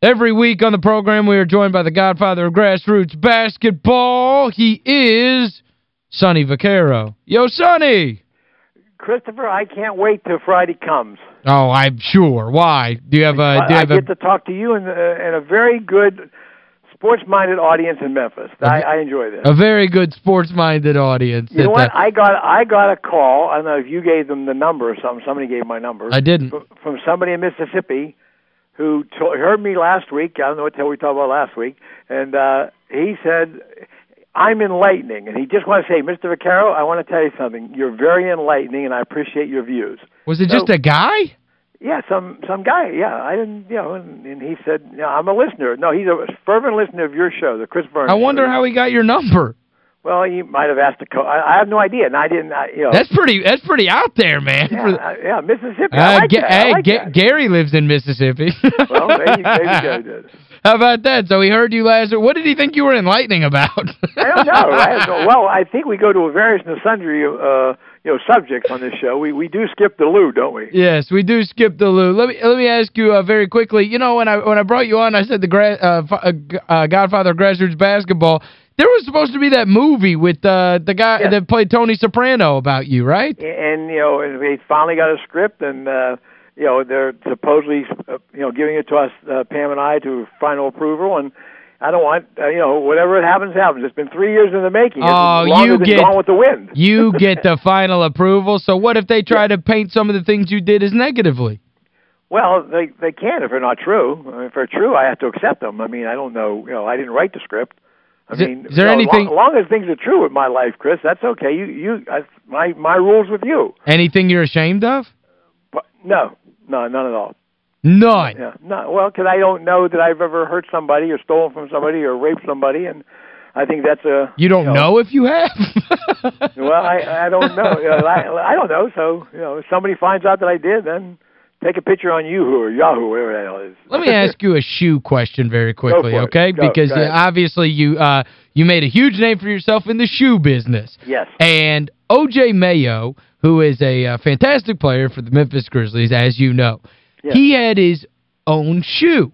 Every week on the program, we are joined by the godfather of grassroots basketball. He is Sonny Vaccaro. Yo, Sonny! Christopher, I can't wait till Friday comes. Oh, I'm sure. Why? Do you have a... Do you have I get a, to talk to you and, uh, and a very good sports-minded audience in Memphis. I, I enjoy this. a very good sports-minded audience. You know that, what? I got I got a call. I don't know if you gave them the number or something. Somebody gave my number. I didn't. From somebody in Mississippi who to, heard me last week. I don't know what the hell we talked about last week. And uh, he said, I'm enlightening. And he just wants to say, Mr. Vaccaro, I want to tell you something. You're very enlightening, and I appreciate your views. Was it So- just a guy? Yeah, some some guy. Yeah, I didn't, you know, and, and he said, yeah, I'm a listener. No, he's a fervent listener of your show, the Chris Vernon I wonder show. how he got your number. Well, you might have asked to co I, I have no idea, and I didn't, I, you know. That's pretty that's pretty out there, man. yeah, uh, yeah, Mississippi. I Uh, like Ga- that. I like that. Gary lives in Mississippi. Well, maybe, maybe Gary did. How about that? So he heard you last What did he think you were enlightening about? I don't know. I well, I think we go to a various and sundry, uh, you know, subjects on this show. We we do skip the loo, don't we? Yes, we do skip the loo. Let me let me ask you uh, very quickly. You know, when I when I brought you on, I said the uh, uh, uh, Godfather of Grassroots Basketball. There was supposed to be that movie with uh, the guy Yeah. that played Tony Soprano about you, right? And you know, and we finally got a script, and uh, you know, they're supposedly, uh, you know, giving it to us, uh, Pam and I, to final approval, and. I don't want, uh, you know, whatever it happens, happens. It's been three years in the making. It's Oh, you get- Gone with the Wind. You get the final approval. So what if they try to paint some of the things you did as negatively? Well, they they can if they're not true. I mean, if they're true, I have to accept them. I mean, I don't know. You know, I didn't write the script. I Is mean, is there you know, anything- As long, as long as things are true with my life, Chris, that's okay. You you I, my my rules with you. Anything you're ashamed of? But no, no, none at all. None. Yeah, no. Well, because I don't know that I've ever hurt somebody or stolen from somebody or raped somebody, and I think that's a. You don't know, know if you have? Well, I I don't know. You know, I I don't know. So you know, if somebody finds out that I did, then take a picture on Yahoo or Yahoo, whatever the hell it is. Let me ask you a shoe question very quickly, okay? Go, because go obviously you uh you made a huge name for yourself in the shoe business. Yes. And O.J. Mayo, who is a uh, fantastic player for the Memphis Grizzlies, as you know, Yeah. he had his own shoe.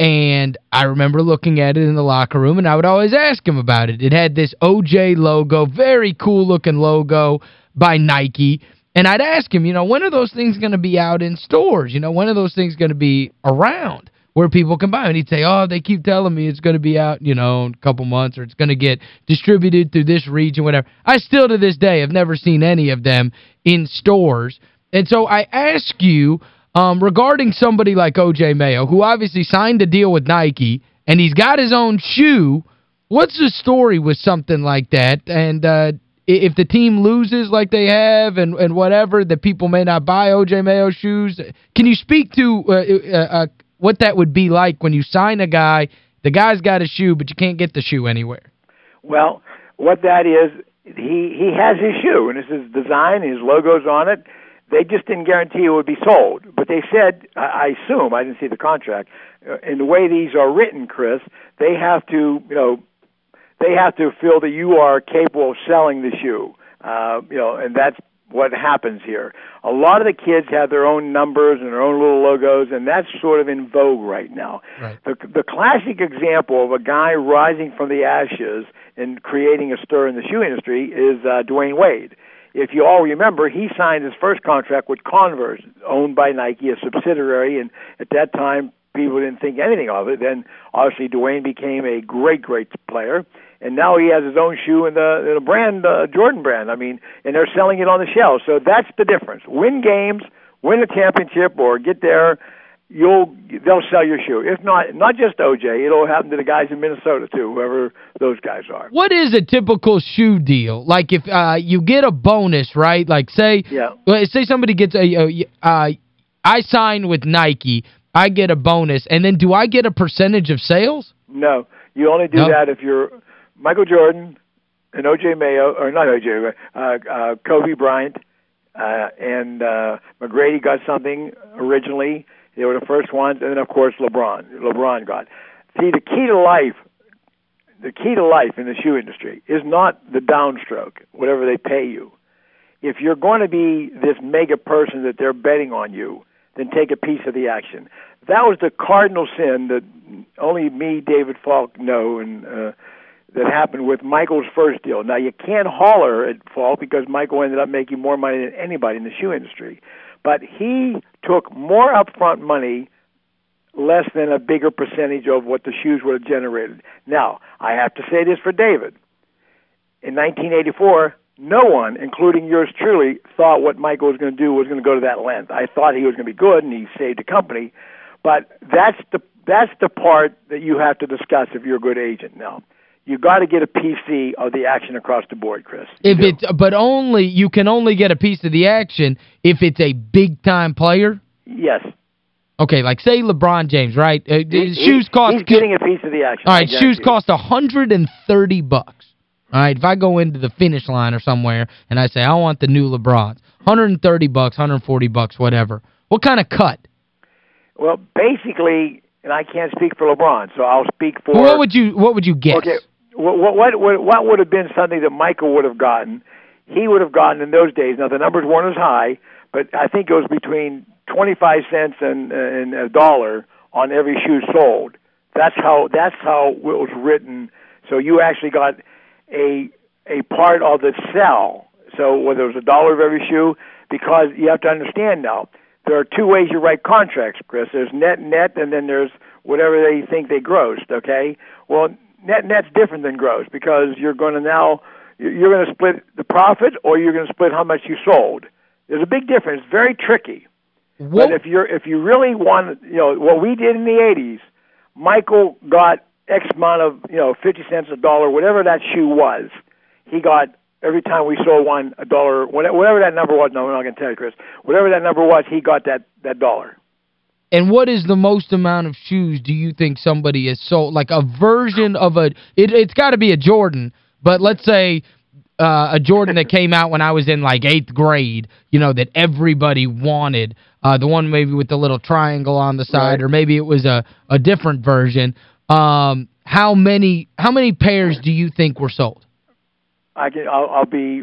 And I remember looking at it in the locker room, and I would always ask him about it. It had this OJ logo, very cool-looking logo by Nike. And I'd ask him, you know, when are those things going to be out in stores? You know, when are those things going to be around where people can buy them? And he'd say, oh, they keep telling me it's going to be out, you know, in a couple months or it's going to get distributed through this region, whatever. I still, to this day, have never seen any of them in stores. And so I ask you, um, regarding somebody like O.J. Mayo, who obviously signed a deal with Nike, and he's got his own shoe, what's the story with something like that? And uh, if the team loses like they have and, and whatever, that people may not buy O.J. Mayo shoes, can you speak to uh, uh, uh, what that would be like when you sign a guy, the guy's got a shoe, but you can't get the shoe anywhere? Well, what that is, he he has his shoe and it's his design, his logo's on it. They just didn't guarantee it would be sold, but they said, I assume, I didn't see the contract. uh, In the way these are written, Chris, they have to, you know, they have to feel that you are capable of selling the shoe. Uh, you know, and that's what happens here. A lot of the kids have their own numbers and their own little logos, and that's sort of in vogue right now. Right. The, the classic example of a guy rising from the ashes and creating a stir in the shoe industry is uh, Dwyane Wade. If you all remember, he signed his first contract with Converse, owned by Nike, a subsidiary, and at that time people didn't think anything of it. Then obviously Dwyane became a great, great player, and now he has his own shoe in the, in the brand, uh, Jordan brand. I mean, and they're selling it on the shelf. So that's the difference. Win games, win a championship, or get there. You'll they'll sell your shoe. If not, not just OJ, it'll happen to the guys in Minnesota too, whoever those guys are. What is a typical shoe deal? Like if uh, you get a bonus, right? Like say Yeah. well, say somebody gets a, uh I sign with Nike, I get a bonus, and then do I get a percentage of sales? No, you only do that if you're Michael Jordan and OJ Mayo, or not OJ, uh, uh, Kobe Bryant, uh, and uh, McGrady got something originally. They were the first ones, and then of course LeBron. LeBron got. See, the key to life, the key to life in the shoe industry is not the downstroke, whatever they pay you. If you're going to be this mega person that they're betting on you, then take a piece of the action. that was the cardinal sin that only me, David Falk, know, and uh, that happened with Michael's first deal. Now you can't holler at Falk because Michael ended up making more money than anybody in the shoe industry, but he took more upfront money less than a bigger percentage of what the shoes would have generated. Now, I have to say this for David. In 1984, no one, including yours truly, thought what Michael was going to do was going to go to that length. I thought he was going to be good and he saved the company, but that's the that's the part that you have to discuss if you're a good agent now. You got to get a PC of the action across the board, Chris. If it's but only you can only get a piece of the action if it's a big time player? Yes. Okay, like say LeBron James, right? Uh, he, shoes cost He's getting a piece of the action. All right, shoes cost 130 bucks. All right, if I go into the finish line or somewhere and I say I want the new LeBrons, 130 bucks, 140 bucks, whatever. What kind of cut? Well, basically, and I can't speak for LeBron, so I'll speak for What would you what would you guess? Okay. What what what what would have been something that Michael would have gotten? He would have gotten in those days. Now the numbers weren't as high, but I think it was between 25 cents and and a dollar on every shoe sold. That's how that's how it was written. So you actually got a a part of the sell. So whether it was a dollar of every shoe, because you have to understand now, there are two ways you write contracts, Chris. There's net net, and then there's whatever they think they grossed. Okay. Well, net net's different than gross because you're going to now you're going to split the profit or you're going to split how much you sold. There's a big difference. It's very tricky. What? But if you're if you really want, you know, what we did in the '80s, Michael got X amount of, you know, 50 cents a dollar, whatever that shoe was, he got every time we sold one a dollar, whatever that number was. No, I'm not going to tell you, Chris. Whatever that number was, he got that that dollar. And what is the most amount of shoes do you think somebody has sold? Like a version of a, it, it's got to be a Jordan, but let's say uh, a Jordan that came out when I was in like eighth grade, you know, that everybody wanted. Uh, the one maybe with the little triangle on the side, right. or maybe it was a, a different version. Um, how many how many pairs do you think were sold? I get I'll, I'll be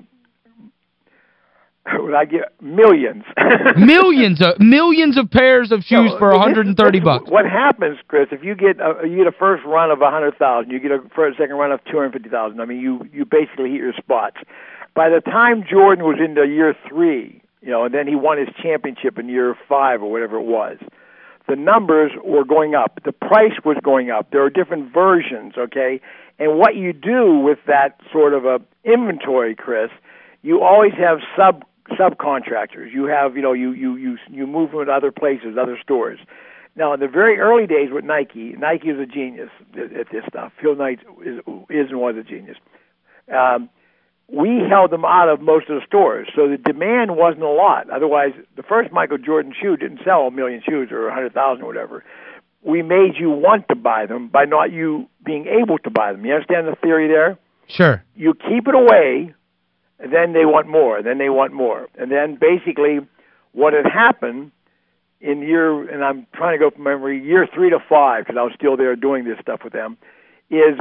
would I get millions? millions of millions of pairs of shoes no, for 130 this, bucks. What happens, Chris, if you get a, you get a first run of 100,000, you get a first second run of 250,000. I mean, you you basically hit your spots. By the time Jordan was into year 3, you know, and then he won his championship in year 5 or whatever it was the numbers were going up. The price was going up. There are different versions, okay? And what you do with that sort of a inventory, Chris, you always have sub subcontractors. You have, you know, you you you you move them to other places, other stores. Now, in the very early days with Nike, Nike is a genius at, this stuff. Phil Knight is, is and was a genius. Um, we held them out of most of the stores, so the demand wasn't a lot. Otherwise, the first Michael Jordan shoe didn't sell a million shoes or a hundred thousand or whatever. We made you want to buy them by not you being able to buy them. You understand the theory there? Sure. You keep it away, and then they want more, and then they want more. And then basically what had happened in year, and I'm trying to go from memory, year three to five, because I was still there doing this stuff with them, is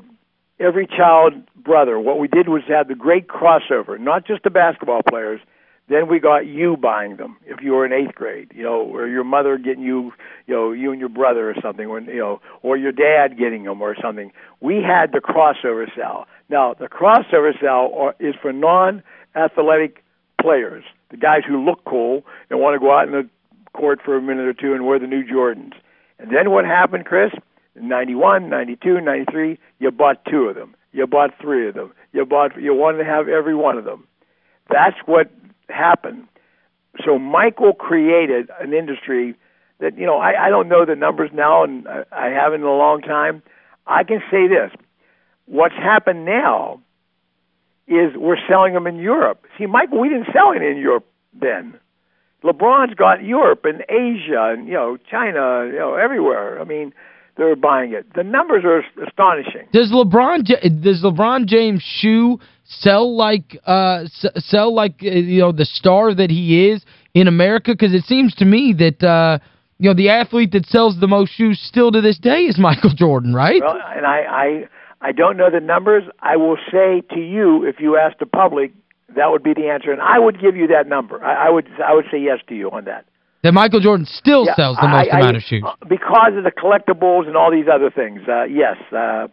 every child brother. What we did was have the great crossover, not just the basketball players. Then we got you buying them if you were in eighth grade, you know, or your mother getting you, you know, you and your brother or something, when you know, or your dad getting them or something. We had the crossover cell. Now the crossover cell is for non-athletic players, the guys who look cool and want to go out in the court for a minute or two and wear the new Jordans. And then what happened, Chris? 91, 92, 93, you bought two of them. You bought three of them. You bought you wanted to have every one of them. That's what happened. So Michael created an industry that you know I, I don't know the numbers now, and I, I haven't in a long time. I can say this: what's happened now is we're selling them in Europe. See, Michael, we didn't sell it in Europe then. LeBron's got Europe and Asia and you know China, you know everywhere. I mean, they're buying it. The numbers are astonishing. Does LeBron does LeBron James shoe sell like uh sell like uh, you know the star that he is in America cuz it seems to me that uh you know the athlete that sells the most shoes still to this day is Michael Jordan, right? Well, and I I I don't know the numbers. I will say to you if you ask the public that would be the answer and I would give you that number. I, I would I would say yes to you on that. That Michael Jordan still yeah, sells the most I, amount I, of shoes. Because of the collectibles and all these other things. Uh, yes. Uh,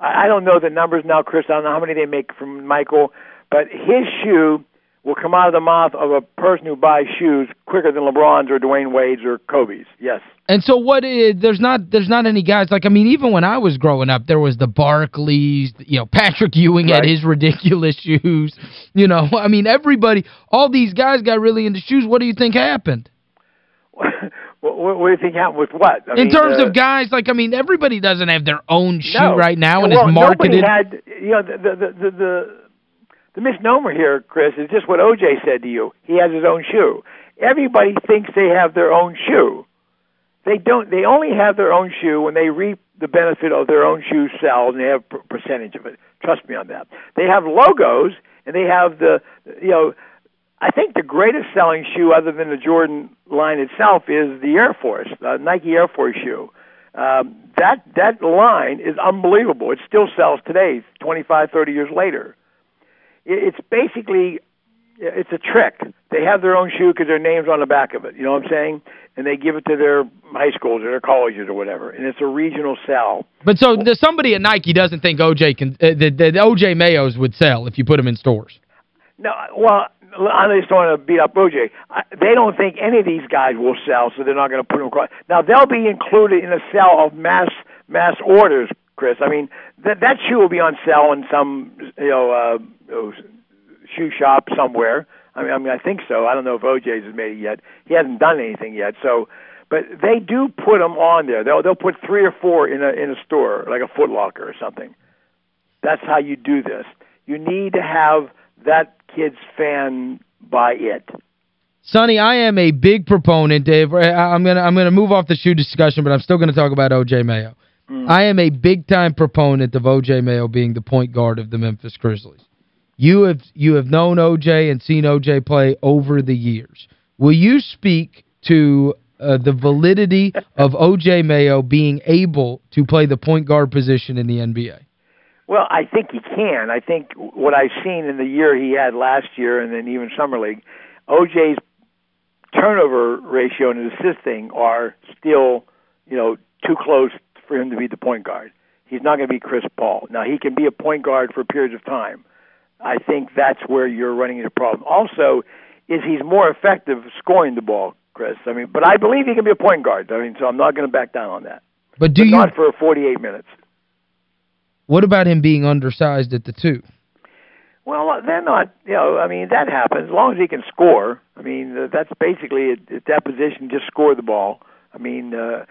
I, I don't know the numbers now, Chris. I don't know how many they make from Michael. But his shoe will come out of the mouth of a person who buys shoes quicker than LeBron's or Dwyane Wade's or Kobe's. Yes. And so what is, there's not there's not any guys like I mean even when I was growing up there was the Barkleys, you know, Patrick Ewing right. had his ridiculous shoes. You know, I mean everybody all these guys got really into shoes. What do you think happened? What, what, do you think happened with what? I In mean, terms uh, of guys, like, I mean, everybody doesn't have their own shoe no. right now and well, is marketed. Nobody had, you know, the, the, the, the, the misnomer here, Chris, is just what O.J. said to you. He has his own shoe. Everybody thinks they have their own shoe. They don't. They only have their own shoe when they reap the benefit of their own shoe sales, and they have a percentage of it. Trust me on that. They have logos, and they have the, you know, I think the greatest selling shoe, other than the Jordan line itself, is the Air Force, the Nike Air Force shoe. Um, that that line is unbelievable. It still sells today, 25, 30 years later. It, it's basically it's a trick. They have their own shoe because their name's on the back of it. You know what I'm saying? And they give it to their high schools or their colleges or whatever. And it's a regional sell. But so somebody at Nike doesn't think OJ can uh, the, the OJ Mayos would sell if you put them in stores. No, well, I just don't want to beat up OJ. They don't think any of these guys will sell, so they're not going to put them across. Now they'll be included in a sale of mass mass orders, Chris. I mean that that shoe will be on sale in some you know uh, shoe shop somewhere. I mean, I mean, I think so. I don't know if OJ's has made it yet. He hasn't done anything yet, so. But they do put them on there. They'll they'll put three or four in a in a store, like a Foot Locker or something. That's how you do this. You need to have that kid's fan by it. Sonny, I am a big proponent, Dave. I'm going to I'm gonna move off the shoe discussion, but I'm still going to talk about O.J. Mayo. Mm. I am a big-time proponent of O.J. Mayo being the point guard of the Memphis Grizzlies. You have you have known O.J. and seen O.J. play over the years. Will you speak to uh, the validity of O.J. Mayo being able to play the point guard position in the NBA? Well, I think he can. I think what I've seen in the year he had last year and then even summer league, OJ's turnover ratio and his assisting are still, you know, too close for him to be the point guard. He's not going to be Chris Paul. Now he can be a point guard for periods of time. I think that's where you're running into a problem. Also, is he's more effective scoring the ball, Chris. I mean, but I believe he can be a point guard. I mean, so I'm not going to back down on that. But do but you not for 48 minutes? What about him being undersized at the two? Well, uh, they're not, you know, I mean, that happens. As long as he can score, I mean, uh, that's basically at, at that position, just score the ball. I mean, uh,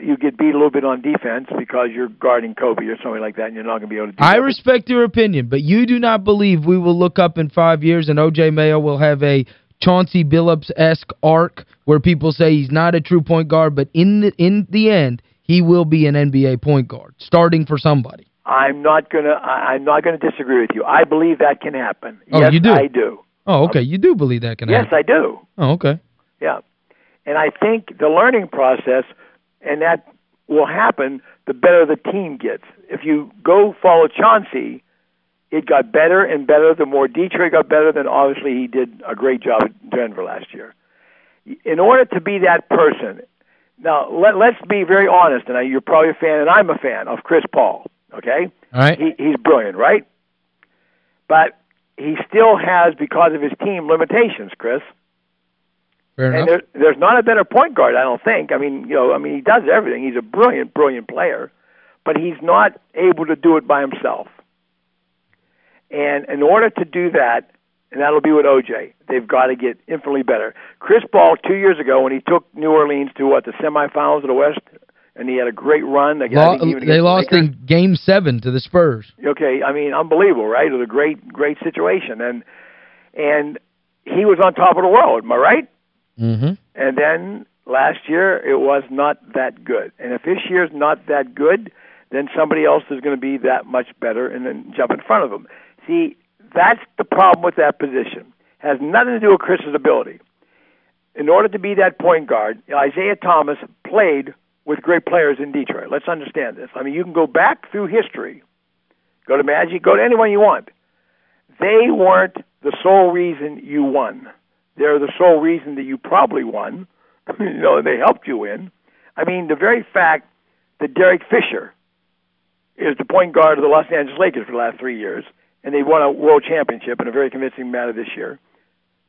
you get beat a little bit on defense because you're guarding Kobe or something like that, and you're not going to be able to do I that. respect your opinion, but you do not believe we will look up in five years and O.J. Mayo will have a Chauncey Billups-esque arc where people say he's not a true point guard, but in the, in the end, he will be an NBA point guard, starting for somebody. I'm not going to I'm not going to disagree with you. I believe that can happen. Oh, yes, you do? I do. Oh, okay. You do believe that can yes, happen? Yes, I do. Oh, okay. Yeah. And I think the learning process and that will happen the better the team gets. If you go follow Chauncey, it got better and better. The more Detroit got better, then obviously he did a great job at Denver last year. In order to be that person, now let, let's be very honest, and I, you're probably a fan, and I'm a fan of Chris Paul. Okay? All right. He, he's brilliant, right? But he still has, because of his team, limitations, Chris. Fair and there, there's not a better point guard, I don't think. I mean, you know, I mean, he does everything. He's a brilliant, brilliant player, but he's not able to do it by himself. And in order to do that, and that'll be with OJ, they've got to get infinitely better. Chris Paul, two years ago, when he took New Orleans to what the semifinals of the West and he had a great run. Law, they lost the in Game 7 to the Spurs. Okay, I mean, unbelievable, right? It was a great, great situation. And and he was on top of the world, am I right? Mm-hmm. And then last year, it was not that good. And if this year's not that good, then somebody else is going to be that much better and then jump in front of him. See, that's the problem with that position. It has nothing to do with Chris's ability. In order to be that point guard, Isiah Thomas played with great players in Detroit. Let's understand this. I mean, you can go back through history, go to Magic, go to anyone you want. They weren't the sole reason you won. They're the sole reason that you probably won, you know, they helped you win. I mean, the very fact that Derek Fisher is the point guard of the Los Angeles Lakers for the last three years, and they won a world championship in a very convincing manner this year.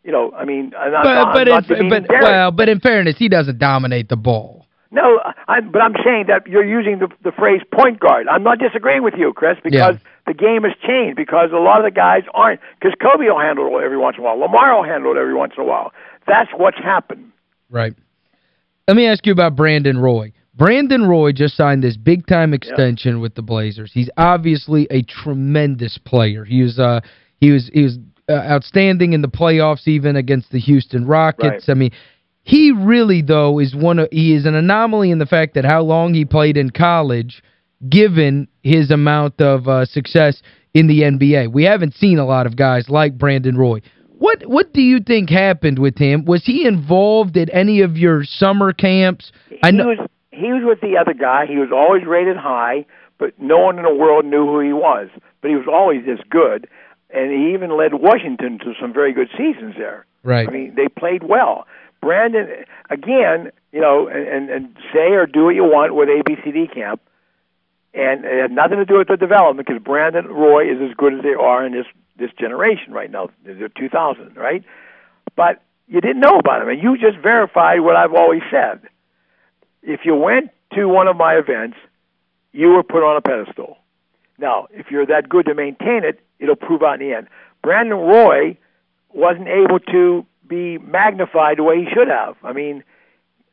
You know, I mean, I'm not, but, but, not in, but well, but in fairness, he doesn't dominate the ball. No, I'm, but I'm saying that you're using the, the phrase point guard. I'm not disagreeing with you, Chris, because yeah. the game has changed. Because a lot of the guys aren't. Because Kobe will handle it every once in a while. Lamar will handle it every once in a while. That's what's happened. Right. Let me ask you about Brandon Roy. Brandon Roy just signed this big-time extension with the Blazers. He's obviously a tremendous player. He was uh he was he was uh, outstanding in the playoffs even against the Houston Rockets. Right. I mean, he really though is one of he is an anomaly in the fact that how long he played in college given his amount of uh, success in the NBA. We haven't seen a lot of guys like Brandon Roy. What what do you think happened with him? Was he involved at any of your summer camps? I know he was he was with the other guy. He was always rated high, but no one in the world knew who he was. But he was always this good, and he even led Washington to some very good seasons there. Right. I mean, they played well. Brandon, again, you know, and, and, say or do what you want with ABCD camp, and it had nothing to do with the development because Brandon Roy is as good as they are in this this generation right now. They're 2000, right? But you didn't know about him, and you just verified what I've always said if you went to one of my events, you were put on a pedestal. Now, if you're that good to maintain it, it'll prove out in the end. Brandon Roy wasn't able to be magnified the way he should have. I mean,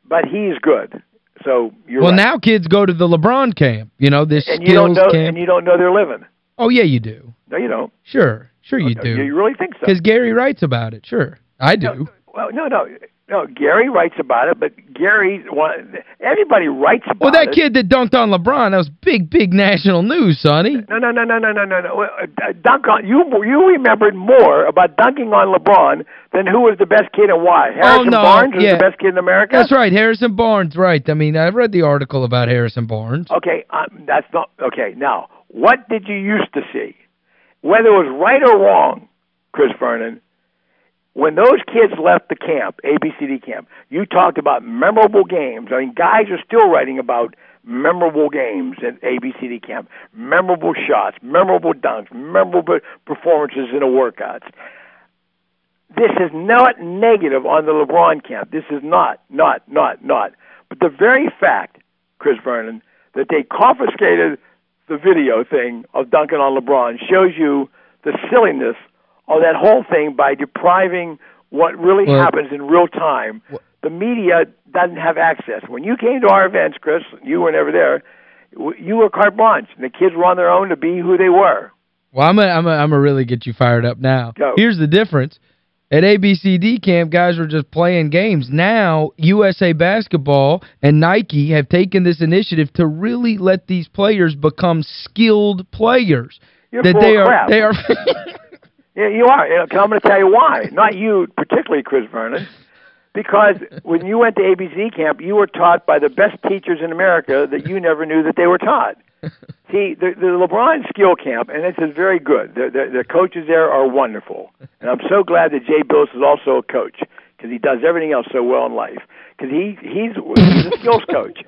but he's good. So you're Well, right. now kids go to the LeBron camp, you know, this and skills you don't know, camp. And you don't know they're living. Oh, yeah, you do. No, you don't. Sure. Sure you okay. do. You really think so? Because Gary writes about it. Sure. I do. No, well, no, no. No, Gary writes about it, but Gary, everybody writes about it. Well, that kid that dunked on LeBron, that was big, big national news, Sonny. No, no, no, no, no, no, no. no. Uh, dunk on, you you remembered more about dunking on LeBron than who was the best kid and why. Harrison oh, no, Barnes was yeah. the best kid in America? That's right, Harrison Barnes, right. I mean, I read the article about Harrison Barnes. Okay, um, that's not, okay, now, what did you used to see? Whether it was right or wrong, Chris Vernon, when those kids left the camp, ABCD camp, you talked about memorable games. I mean, guys are still writing about memorable games at ABCD camp, memorable shots, memorable dunks, memorable performances in the workouts. This is not negative on the LeBron camp. This is not, not, not, not. But the very fact, Chris Vernon, that they confiscated the video thing of Duncan on LeBron shows you the silliness of that whole thing by depriving what really well, happens in real time. Well, the media doesn't have access. When you came to our events, Chris, you were never there. You were carte blanche, and the kids were on their own to be who they were. Well, I'm a, I'm a, I'm really get you fired up now. Go. Here's the difference. At ABCD camp, guys were just playing games. Now, USA Basketball and Nike have taken this initiative to really let these players become skilled players. You're that they are crap. they are Yeah, you are. I'm going to tell you why. Not you particularly, Chris Vernon. Because when you went to ABC camp, you were taught by the best teachers in America that you never knew that they were taught. See, the, the LeBron skill camp, and this is very good. The, the, the coaches there are wonderful. And I'm so glad that Jay Bilas is also a coach because he does everything else so well in life. Because he, he's, he's a skills coach.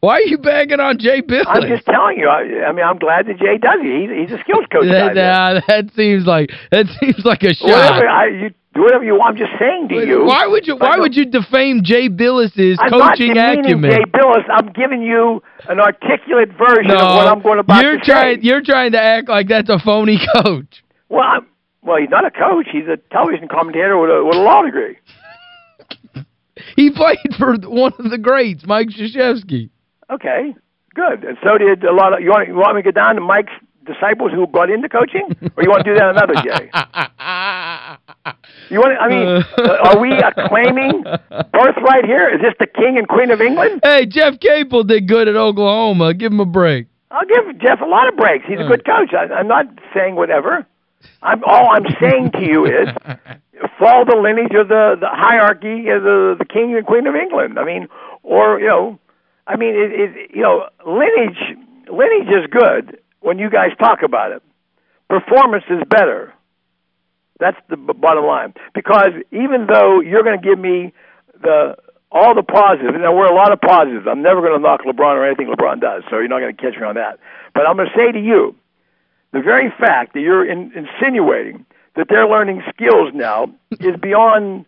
Why are you bagging on Jay Bilas? I'm just telling you. I, I mean, I'm glad that Jay does it. He's, he's a skills coach. that, uh, that seems like that seems like a shot. Whatever, I, you do whatever you want. I'm just saying to you. Why would you why would you defame Jay Bilas's I'm coaching not acumen? Jay Bilas. I'm giving you an articulate version no, of what I'm going to about you're to trying say. you're trying to act like that's a phony coach. Well, I'm, well, he's not a coach. He's a television commentator with a with a law degree. He played for one of the greats, Mike Krzyzewski. Okay, good. And so did a lot of. You want you want me to get down to Mike's disciples who got into coaching, or you want to do that another day? You want? To, I mean, are we claiming birthright here? Is this the king and queen of England? Hey, Jeff Capel did good at Oklahoma. Give him a break. I'll give Jeff a lot of breaks. He's a Uh. good coach. I, I'm not saying whatever. I'm all I'm saying to you is follow the lineage of the the hierarchy of the the king and queen of England. I mean, or you know, I mean, it, it you know, lineage lineage is good when you guys talk about it. Performance is better. That's the bottom line. Because even though you're going to give me the all the positives. Now, we're a lot of positives. I'm never going to knock LeBron or anything LeBron does, so you're not going to catch me on that. But I'm going to say to you, the very fact that you're in, insinuating that they're learning skills now is beyond,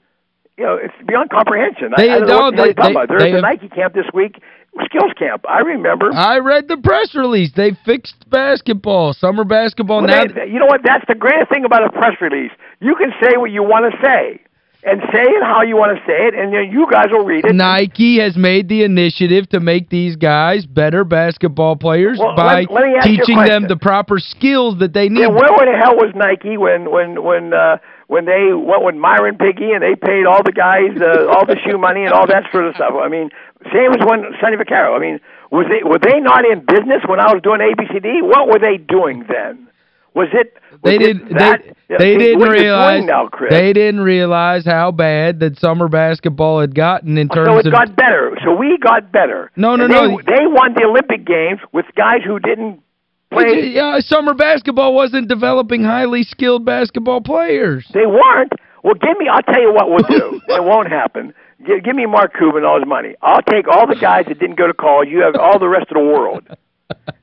you know, it's beyond comprehension. They, I, I don't know what they, talking about. There's they, a Nike camp this week, skills camp. I remember. I read the press release. They fixed basketball, summer basketball. Well, now they, you know what? That's the greatest thing about a press release. You can say what you want to say and say it how you want to say it, and then you guys will read it. Nike has made the initiative to make these guys better basketball players well, by let, let teaching them the proper skills that they need. Yeah, where the hell was Nike when when when uh, when they went with Myron Piggie and they paid all the guys uh, all the shoe money and all that sort of stuff? I mean, same as when Sonny Vaccaro. I mean, was they were they not in business when I was doing ABCD? What were they doing then? Was it was they didn't that, they, they didn't realize now, they didn't realize how bad that summer basketball had gotten in oh, terms of so it of got better. So we got better. No, no, and no. They, they won the Olympic games with guys who didn't play. Yeah, summer basketball wasn't developing highly skilled basketball players. They weren't. Well, give me I'll tell you what we'll do. it won't happen. Give, give me Mark Cuban all his money. I'll take all the guys that didn't go to college. You have all the rest of the world.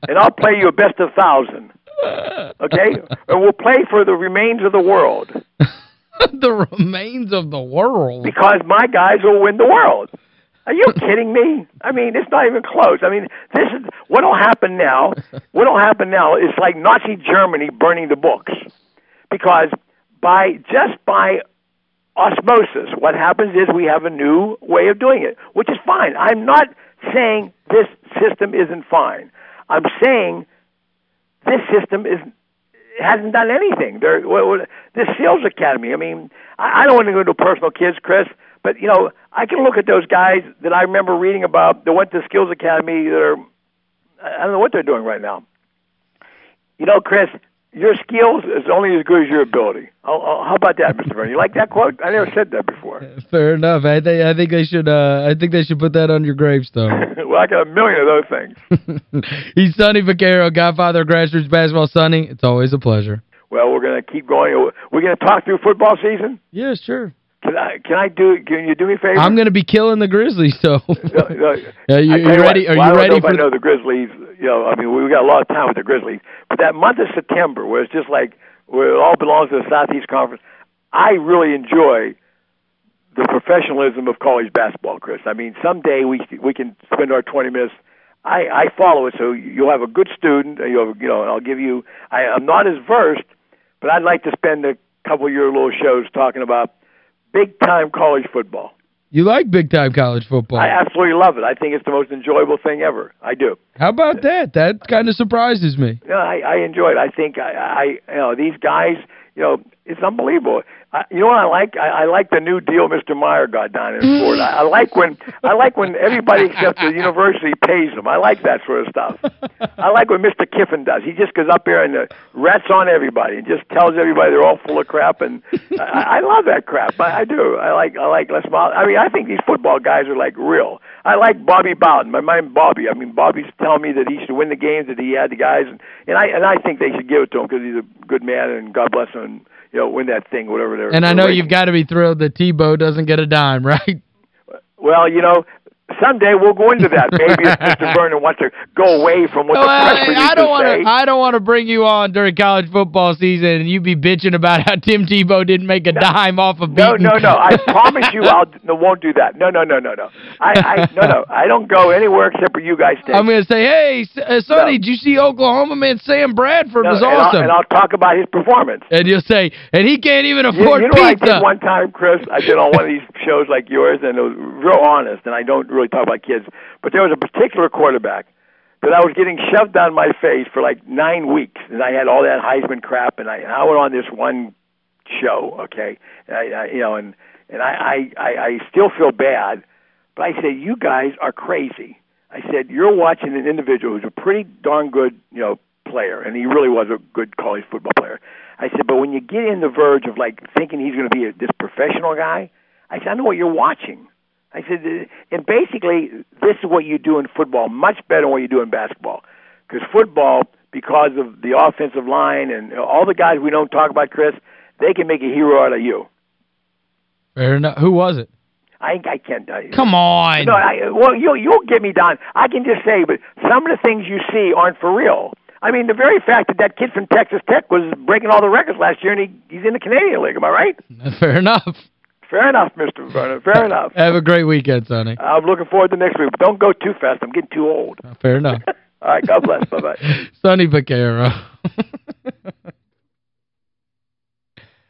And I'll play you a best of thousand. Okay? and we'll play for the remains of the world. the remains of the world? Because my guys will win the world. Are you kidding me? I mean, it's not even close. I mean, this is what'll happen now. What'll happen now is like Nazi Germany burning the books. Because by just by osmosis, what happens is we have a new way of doing it, which is fine. I'm not saying this system isn't fine. I'm saying this system is hasn't done anything. There, this Skills Academy. I mean, I, I don't want to go into personal kids, Chris, but you know, I can look at those guys that I remember reading about that went to Skills Academy. That are, I don't know what they're doing right now. You know, Chris, your skills is only as good as your ability. Oh, oh, how about that, Mr. Vernon? You like that quote? I never said that before. Fair enough. I think I think they should uh I think they should put that on your gravestone. well, I got a million of those things. He's Sonny Vaccaro, Godfather of Grassroots Basketball. Sonny, it's always a pleasure. Well, we're going to keep going. We're going to talk through football season? Yeah, sure. Can I can I do can you do me a favor? I'm going to be killing the Grizzlies, so. no, no, yeah, you, you ready? What, are well, you ready for I know the Grizzlies, you know, I mean, we got a lot of time with the Grizzlies, but that month of September where it's just like where it all belongs to the Southeast Conference, I really enjoy the professionalism of college basketball, Chris. I mean, someday we we can spend our 20 minutes I, I follow it, so you'll have a good student. You'll, you know, and I'll give you. I, I'm not as versed, but I'd like to spend a couple of your little shows talking about big time college football. You like big time college football? I absolutely love it. I think it's the most enjoyable thing ever. I do. How about that? That kind of surprises me. Yeah, I, I enjoy it. I think I, I, you know, these guys, you know, it's unbelievable. I, you know what I like? I, I like the new deal Mr. Meyer got down in Florida. I, I like when I like when everybody except the university pays them. I like that sort of stuff. I like what Mr. Kiffin does. He just goes up there and uh, rats on everybody and just tells everybody they're all full of crap. And I, I love that crap. I, I do. I like I like Les Miles. I mean, I think these football guys are like real. I like Bobby Bowden. My mind Bobby. I mean, Bobby's telling me that he should win the games that he had the guys, and, and I and I think they should give it to him because he's a good man and God bless him. And, you know, win that thing, whatever they're And I know you've got to be thrilled that Tebow doesn't get a dime, right? Well, you know, someday we'll go into that. Maybe if Mr. Vernon wants to go away from what well, the press releases I don't want to I don't want to bring you on during college football season and you be bitching about how Tim Tebow didn't make a dime off of No, beating. no, no. I promise you I'll no, won't do that. No, no, no, no, no. I, I no, no. I don't go anywhere except for you guys stay. I'm going to say, "Hey, uh, Sonny, No. did you see Oklahoma man Sam Bradford No, was and awesome." I'll, and I'll talk about his performance. And you'll say, "And he can't even You, afford you know what I did one time, Chris? I did on one of these shows like yours, and it was real honest, and I don't really talk about kids. But there was a particular quarterback that I was getting shoved down my face for like nine weeks, and I had all that Heisman crap, and I, and I went on this one show, okay, and I, I, you know, and and I, I I still feel bad, but I said, you guys are crazy. I said, you're watching an individual who's a pretty darn good, you know, player, and he really was a good college football player. I said, but when you get in the verge of like thinking he's going to be a, this professional guy, I said, I know what you're watching. I said, and basically, this is what you do in football much better than what you do in basketball. Because football, because of the offensive line and all the guys we don't talk about, Chris, they can make a hero out of you. Fair enough. Who was it? I I can't tell you. Come on. No, I, well, you you'll get me done. I can just say, but some of the things you see aren't for real. I mean, the very fact that that kid from Texas Tech was breaking all the records last year, and he he's in the Canadian League. Am I right? Fair enough. Fair enough, Mr. Vernon. Fair enough. Have a great weekend, Sonny. I'm looking forward to next week. Don't go too fast. I'm getting too old. Fair enough. All right. God bless. Bye-bye. Sonny Vaccaro.